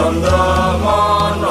Sandamana.